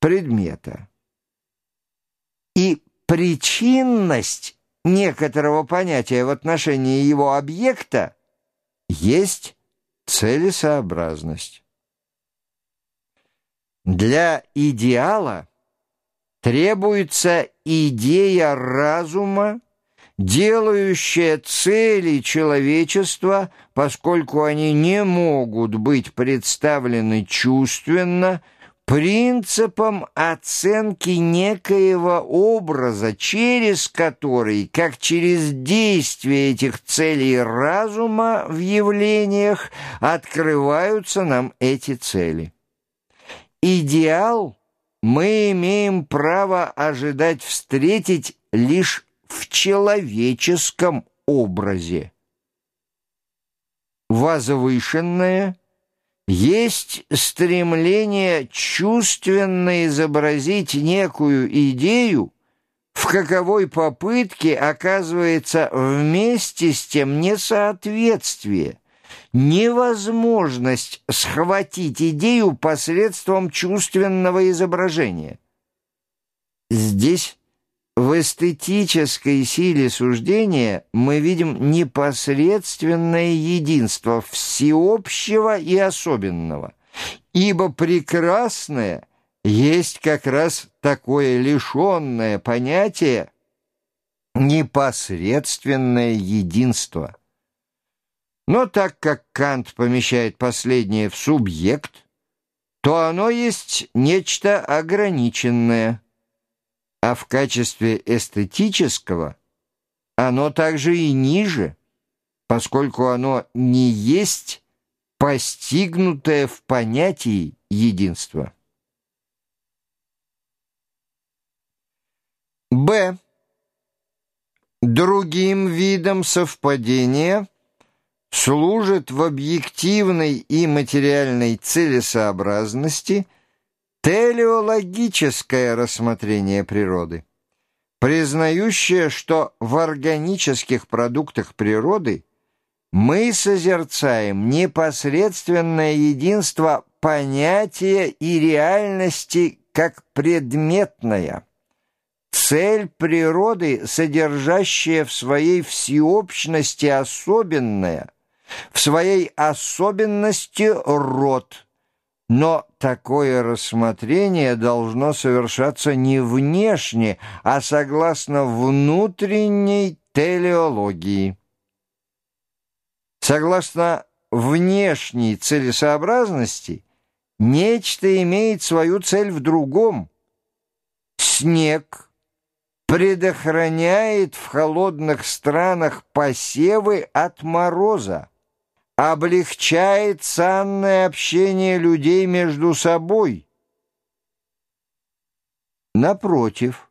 предмета. И причинность некоторого понятия в отношении его объекта есть целесообразность. Для идеала требуется идея разума, делающая цели человечества, поскольку они не могут быть представлены чувственно, принципом оценки некоего образа, через который, как через действие этих целей разума в явлениях, открываются нам эти цели. Идеал мы имеем право ожидать встретить лишь в человеческом образе. Возвышенное есть стремление чувственно изобразить некую идею, в каковой попытке оказывается вместе с тем несоответствие – невозможность схватить идею посредством чувственного изображения. Здесь в эстетической силе суждения мы видим непосредственное единство всеобщего и особенного, ибо прекрасное есть как раз такое лишенное понятие непосредственное единство. Но так как Кант помещает последнее в субъект, то оно есть нечто ограниченное, а в качестве эстетического оно также и ниже, поскольку оно не есть постигнутое в понятии единства. Б. Другим видом совпадения – служит в объективной и материальной целесообразности телеологическое рассмотрение природы, признающее, что в органических продуктах природы мы созерцаем непосредственное единство понятия и реальности как предметное. Цель природы, содержащая в своей всеобщности особенное – в своей особенности род. Но такое рассмотрение должно совершаться не внешне, а согласно внутренней телеологии. Согласно внешней целесообразности, нечто имеет свою цель в другом. Снег предохраняет в холодных странах посевы от мороза облегчает санное общение людей между собой. Напротив,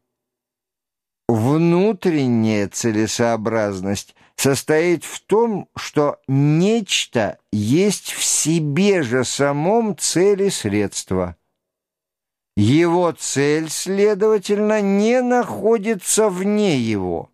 внутренняя целесообразность состоит в том, что нечто есть в себе же самом цели средства. Его цель, следовательно, не находится вне его.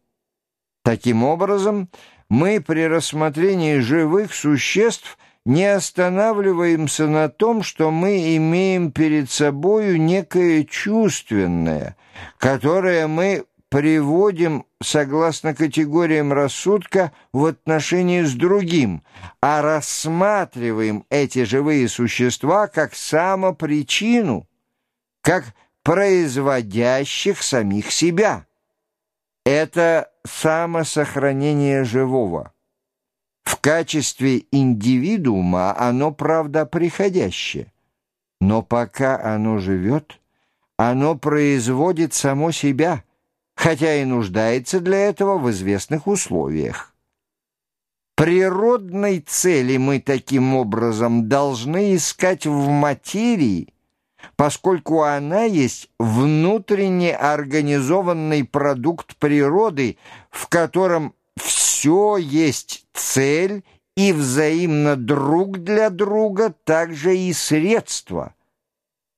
Таким образом, мы при рассмотрении живых существ не останавливаемся на том, что мы имеем перед собою некое чувственное, которое мы приводим согласно категориям рассудка в отношении с другим, а рассматриваем эти живые существа как самопричину, как производящих самих себя. Это самосохранение живого. В качестве индивидуума оно, правда, приходящее, но пока оно живет, оно производит само себя, хотя и нуждается для этого в известных условиях. Природной цели мы таким образом должны искать в материи, поскольку она есть внутренне организованный продукт природы, в котором все есть цель и взаимно друг для друга также и средства.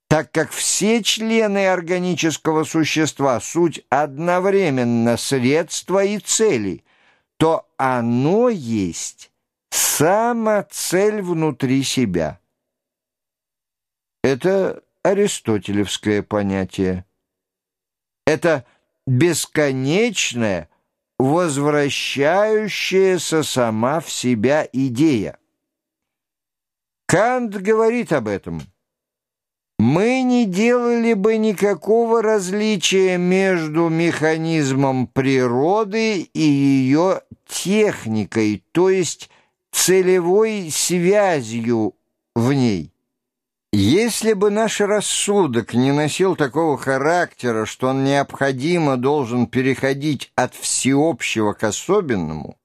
Так как все члены органического существа суть одновременно средства и цели, то оно есть сама цель внутри себя. Это аристотелевское понятие. Это бесконечная, возвращающаяся сама в себя идея. Кант говорит об этом. Мы не делали бы никакого различия между механизмом природы и ее техникой, то есть целевой связью в ней. Если бы наш рассудок не носил такого характера, что он необходимо должен переходить от всеобщего к особенному,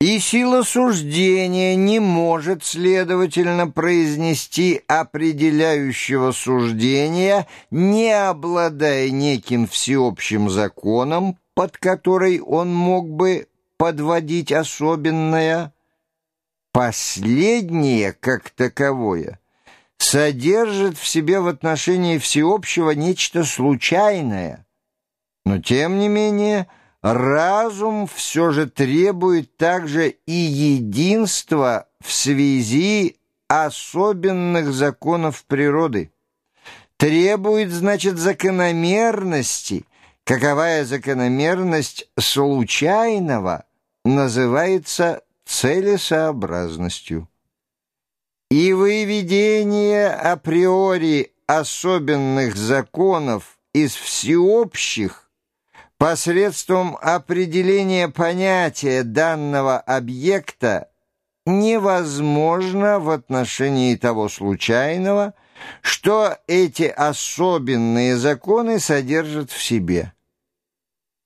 и сила суждения не может, следовательно, произнести определяющего суждения, не обладая неким всеобщим законом, под который он мог бы подводить особенное, последнее, как таковое – содержит в себе в отношении всеобщего нечто случайное. Но, тем не менее, разум все же требует также и единства в связи особенных законов природы. Требует, значит, закономерности. Каковая закономерность случайного называется целесообразностью и выведение априори особенных законов из всеобщих посредством определения понятия данного объекта невозможно в отношении того случайного, что эти особенные законы содержат в себе.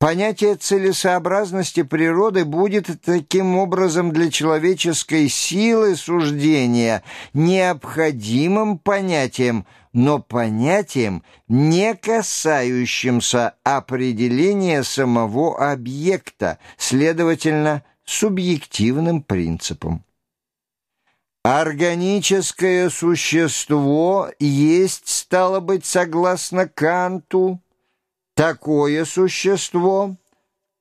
Понятие целесообразности природы будет таким образом для человеческой силы суждения необходимым понятием, но понятием, не касающимся определения самого объекта, следовательно, субъективным принципом. Органическое существо есть, стало быть, согласно Канту, такое существо,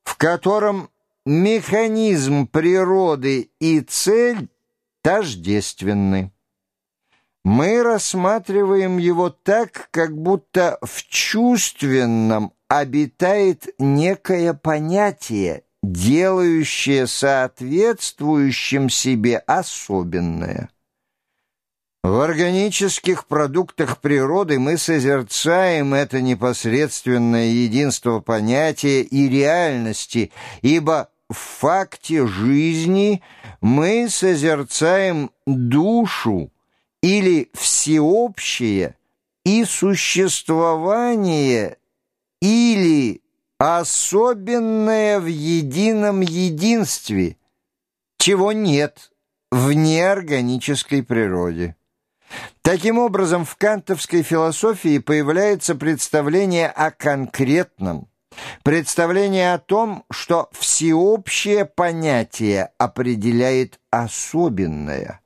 в котором механизм природы и цель тождественны. Мы рассматриваем его так, как будто в чувственном обитает некое понятие, делающее соответствующим себе особенное. В органических продуктах природы мы созерцаем это непосредственное единство понятия и реальности, ибо в факте жизни мы созерцаем душу или всеобщее и существование или особенное в едином единстве, чего нет в неорганической природе. Таким образом, в кантовской философии появляется представление о конкретном, представление о том, что всеобщее понятие определяет особенное.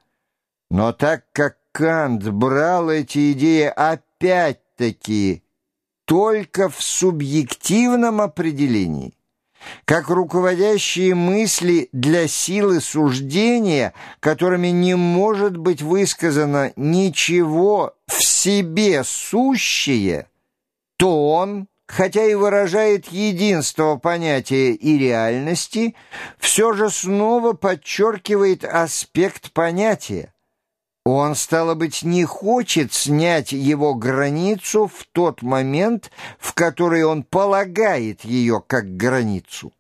Но так как Кант брал эти идеи опять-таки только в субъективном определении, как руководящие мысли для силы суждения, которыми не может быть высказано ничего в себе сущее, то он, хотя и выражает единство понятия и реальности, все же снова подчеркивает аспект понятия. Он, стало быть, не хочет снять его границу в тот момент, в который он полагает ее как границу.